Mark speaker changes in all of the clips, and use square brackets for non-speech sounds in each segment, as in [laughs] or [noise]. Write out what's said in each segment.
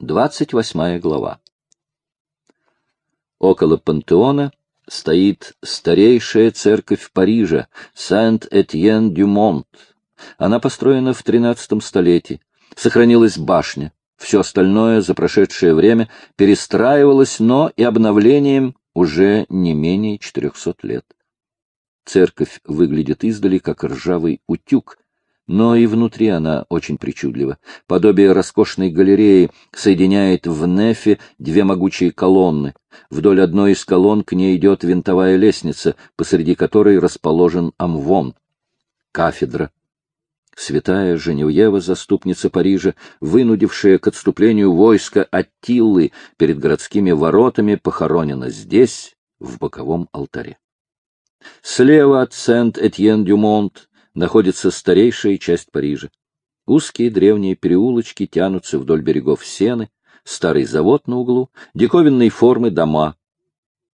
Speaker 1: 28 глава. Около пантеона стоит старейшая церковь Парижа, Сент-Этьен-дю-Монт. Она построена в XIII столетии. Сохранилась башня. Все остальное за прошедшее время перестраивалось, но и обновлением уже не менее 400 лет. Церковь выглядит издали, как ржавый утюг, но и внутри она очень причудлива. Подобие роскошной галереи соединяет в нефе две могучие колонны. Вдоль одной из колонн к ней идет винтовая лестница, посреди которой расположен амвон, кафедра. Святая Женевьева, заступница Парижа, вынудившая к отступлению войска Аттилы перед городскими воротами, похоронена здесь, в боковом алтаре. Слева от Сент-Этьен-Дюмонт находится старейшая часть Парижа. Узкие древние переулочки тянутся вдоль берегов Сены, старый завод на углу, диковинные формы дома.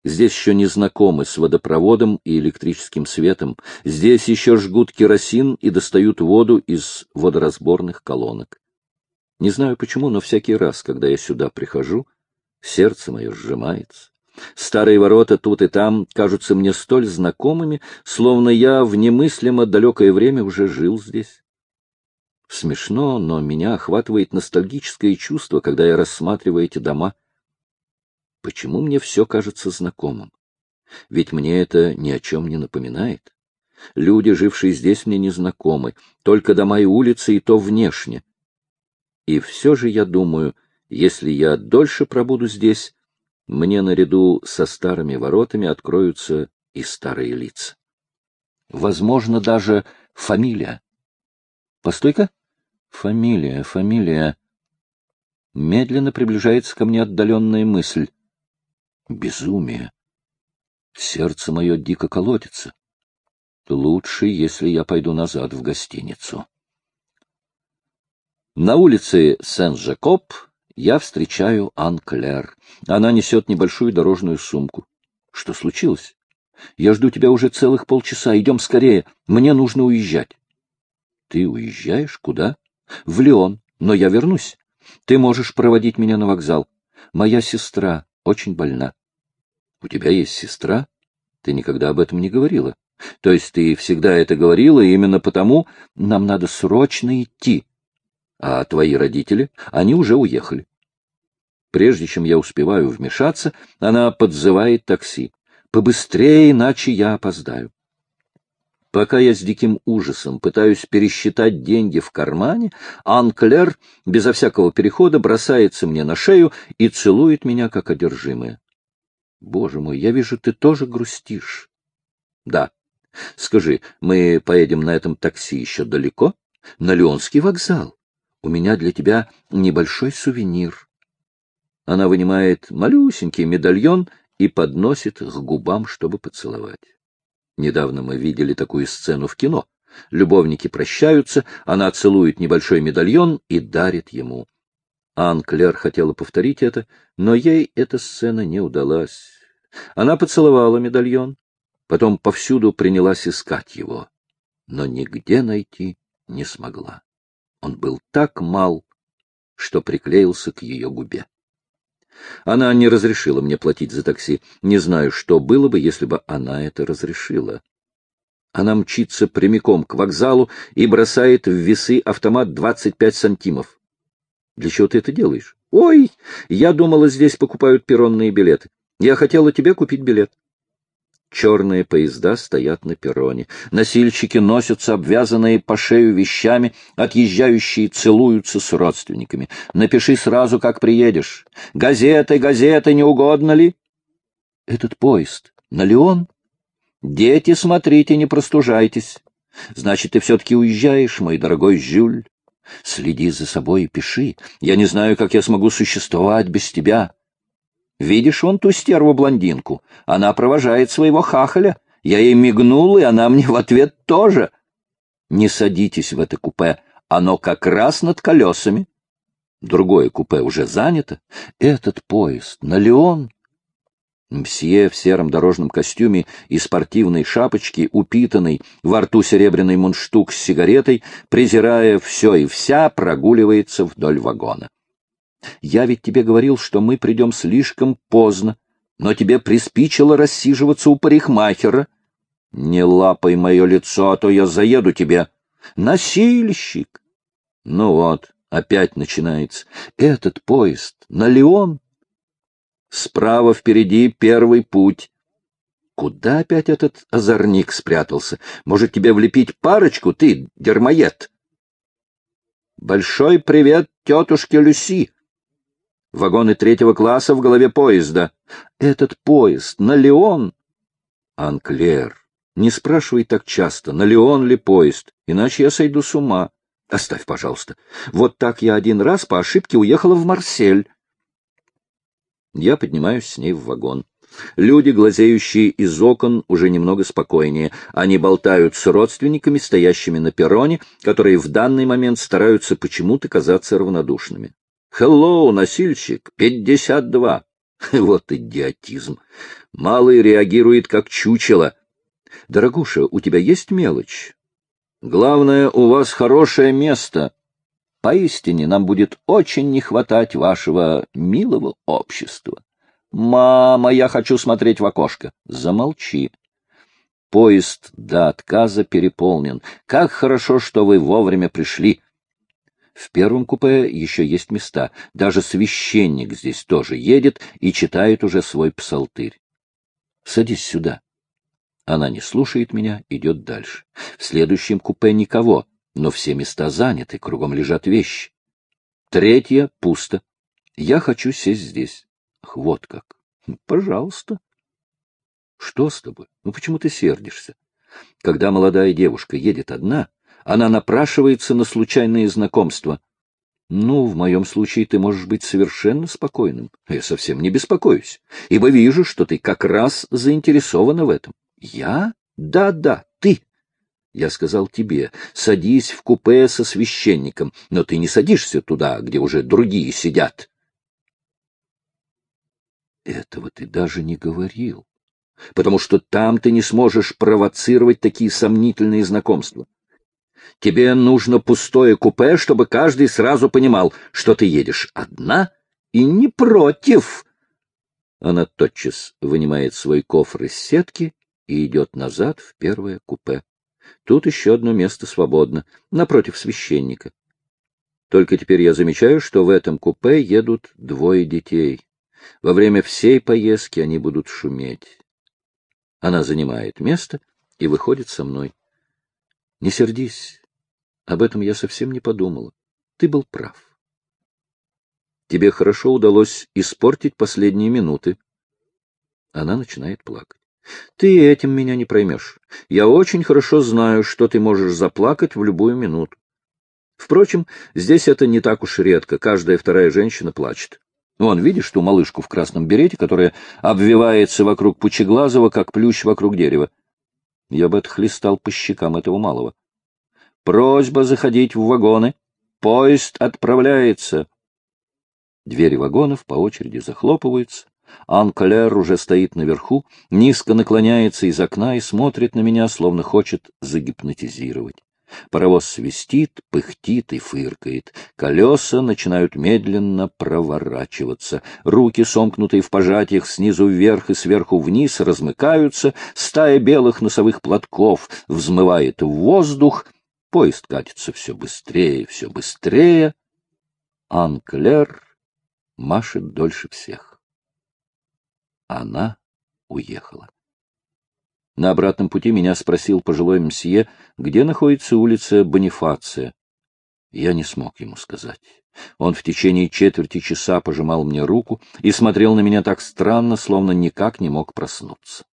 Speaker 1: Здесь еще не знакомы с водопроводом и электрическим светом. Здесь еще жгут керосин и достают воду из водоразборных колонок. Не знаю почему, но всякий раз, когда я сюда прихожу, сердце мое сжимается. Старые ворота тут и там кажутся мне столь знакомыми, словно я в немыслимо далекое время уже жил здесь. Смешно, но меня охватывает ностальгическое чувство, когда я рассматриваю эти дома. Почему мне все кажется знакомым? Ведь мне это ни о чем не напоминает. Люди, жившие здесь, мне не знакомы, только дома и улицы, и то внешне. И все же я думаю, если я дольше пробуду здесь, мне наряду со старыми воротами откроются и старые лица. Возможно, даже фамилия. Постой-ка. Фамилия, фамилия. Медленно приближается ко мне отдаленная мысль. Безумие. Сердце мое дико колотится. Лучше, если я пойду назад в гостиницу. На улице Сен-Жакоб я встречаю Ан-Клер. Она несет небольшую дорожную сумку. Что случилось? Я жду тебя уже целых полчаса. Идем скорее. Мне нужно уезжать. Ты уезжаешь? Куда? В Леон. Но я вернусь. Ты можешь проводить меня на вокзал. Моя сестра очень больна. У тебя есть сестра? Ты никогда об этом не говорила. То есть ты всегда это говорила, и именно потому нам надо срочно идти. А твои родители? Они уже уехали. Прежде чем я успеваю вмешаться, она подзывает такси. Побыстрее, иначе я опоздаю. Пока я с диким ужасом пытаюсь пересчитать деньги в кармане, Анклер безо всякого перехода бросается мне на шею и целует меня как одержимая. Боже мой, я вижу, ты тоже грустишь. Да. Скажи, мы поедем на этом такси еще далеко? На Леонский вокзал. У меня для тебя небольшой сувенир. Она вынимает малюсенький медальон и подносит к губам, чтобы поцеловать. Недавно мы видели такую сцену в кино. Любовники прощаются, она целует небольшой медальон и дарит ему. Ан Клер хотела повторить это, но ей эта сцена не удалась. Она поцеловала медальон, потом повсюду принялась искать его, но нигде найти не смогла. Он был так мал, что приклеился к ее губе. Она не разрешила мне платить за такси. Не знаю, что было бы, если бы она это разрешила. Она мчится прямиком к вокзалу и бросает в весы автомат 25 сантимов. Для чего ты это делаешь? Ой, я думала, здесь покупают перронные билеты. Я хотела тебе купить билет. Черные поезда стоят на перроне. Носильщики носятся, обвязанные по шею вещами, отъезжающие целуются с родственниками. Напиши сразу, как приедешь. Газеты, газеты, не угодно ли? Этот поезд на Леон? Дети, смотрите, не простужайтесь. Значит, ты все-таки уезжаешь, мой дорогой Жюль. Следи за собой и пиши. Я не знаю, как я смогу существовать без тебя. Видишь вон ту стерву-блондинку? Она провожает своего хахаля. Я ей мигнул, и она мне в ответ тоже. Не садитесь в это купе. Оно как раз над колесами. Другое купе уже занято. Этот поезд на Леон. Мсье в сером дорожном костюме и спортивной шапочке, упитанной, во рту серебряный мундштук с сигаретой, презирая все и вся, прогуливается вдоль вагона. Я ведь тебе говорил, что мы придем слишком поздно, но тебе приспичило рассиживаться у парикмахера. Не лапай мое лицо, а то я заеду тебе. Насильщик! Ну вот, опять начинается. Этот поезд на Леон. Справа впереди первый путь. Куда опять этот озорник спрятался? Может, тебе влепить парочку, ты, дермоед? Большой привет тетушке Люси. Вагоны третьего класса в голове поезда. Этот поезд на Леон. Анклер, не спрашивай так часто, на Леон ли поезд, иначе я сойду с ума. Оставь, пожалуйста. Вот так я один раз по ошибке уехала в Марсель. Я поднимаюсь с ней в вагон. Люди, глазеющие из окон, уже немного спокойнее. Они болтают с родственниками, стоящими на перроне, которые в данный момент стараются почему-то казаться равнодушными. «Хеллоу, носильщик! Пятьдесят два!» [laughs] Вот идиотизм! Малый реагирует как чучело. «Дорогуша, у тебя есть мелочь?» «Главное, у вас хорошее место. Поистине нам будет очень не хватать вашего милого общества». «Мама, я хочу смотреть в окошко». «Замолчи». Поезд до отказа переполнен. Как хорошо, что вы вовремя пришли. В первом купе еще есть места. Даже священник здесь тоже едет и читает уже свой псалтырь. Садись сюда. Она не слушает меня, идет дальше. В следующем купе никого, но все места заняты, кругом лежат вещи. Третье пусто. Я хочу сесть здесь. Ах, вот как. Пожалуйста. Что с тобой? Ну почему ты сердишься? Когда молодая девушка едет одна, она напрашивается на случайные знакомства. Ну, в моем случае ты можешь быть совершенно спокойным. Я совсем не беспокоюсь, ибо вижу, что ты как раз заинтересована в этом. Я? Да-да, ты. Я сказал тебе, садись в купе со священником, но ты не садишься туда, где уже другие сидят. Этого ты даже не говорил, потому что там ты не сможешь провоцировать такие сомнительные знакомства. Тебе нужно пустое купе, чтобы каждый сразу понимал, что ты едешь одна и не против. Она тотчас вынимает свой кофр из сетки и идет назад в первое купе. Тут еще одно место свободно, напротив священника. Только теперь я замечаю, что в этом купе едут двое детей. Во время всей поездки они будут шуметь. Она занимает место и выходит со мной. Не сердись. Об этом я совсем не подумала. Ты был прав. Тебе хорошо удалось испортить последние минуты. Она начинает плакать. Ты этим меня не проймешь. Я очень хорошо знаю, что ты можешь заплакать в любую минуту. Впрочем, здесь это не так уж редко. Каждая вторая женщина плачет. Вон, видишь ту малышку в красном берете, которая обвивается вокруг Пучеглазого, как плющ вокруг дерева? Я бы отхлестал по щекам этого малого. Просьба заходить в вагоны. Поезд отправляется. Двери вагонов по очереди захлопываются. Анклер уже стоит наверху, низко наклоняется из окна и смотрит на меня, словно хочет загипнотизировать. Паровоз свистит, пыхтит и фыркает. Колеса начинают медленно проворачиваться. Руки, сомкнутые в пожатиях снизу вверх и сверху вниз, размыкаются. Стая белых носовых платков взмывает в воздух. Поезд катится все быстрее, все быстрее. Анклер машет дольше всех. Она уехала. На обратном пути меня спросил пожилой мсье, где находится улица Бонифация. Я не смог ему сказать. Он в течение четверти часа пожимал мне руку и смотрел на меня так странно, словно никак не мог проснуться.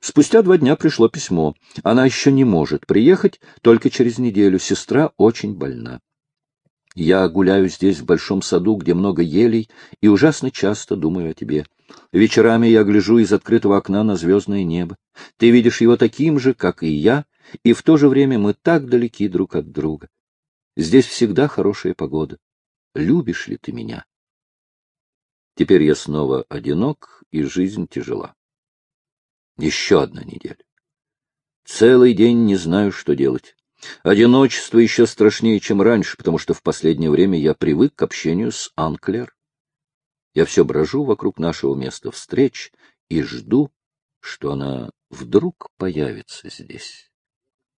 Speaker 1: Спустя два дня пришло письмо. Она еще не может приехать, только через неделю. Сестра очень больна. Я гуляю здесь, в большом саду, где много елей, и ужасно часто думаю о тебе. Вечерами я гляжу из открытого окна на звездное небо. Ты видишь его таким же, как и я, и в то же время мы так далеки друг от друга. Здесь всегда хорошая погода. Любишь ли ты меня? Теперь я снова одинок, и жизнь тяжела. Еще одна неделя. Целый день не знаю, что делать. Одиночество еще страшнее, чем раньше, потому что в последнее время я привык к общению с Анклер. Я все брожу вокруг нашего места встреч и жду, что она вдруг появится здесь.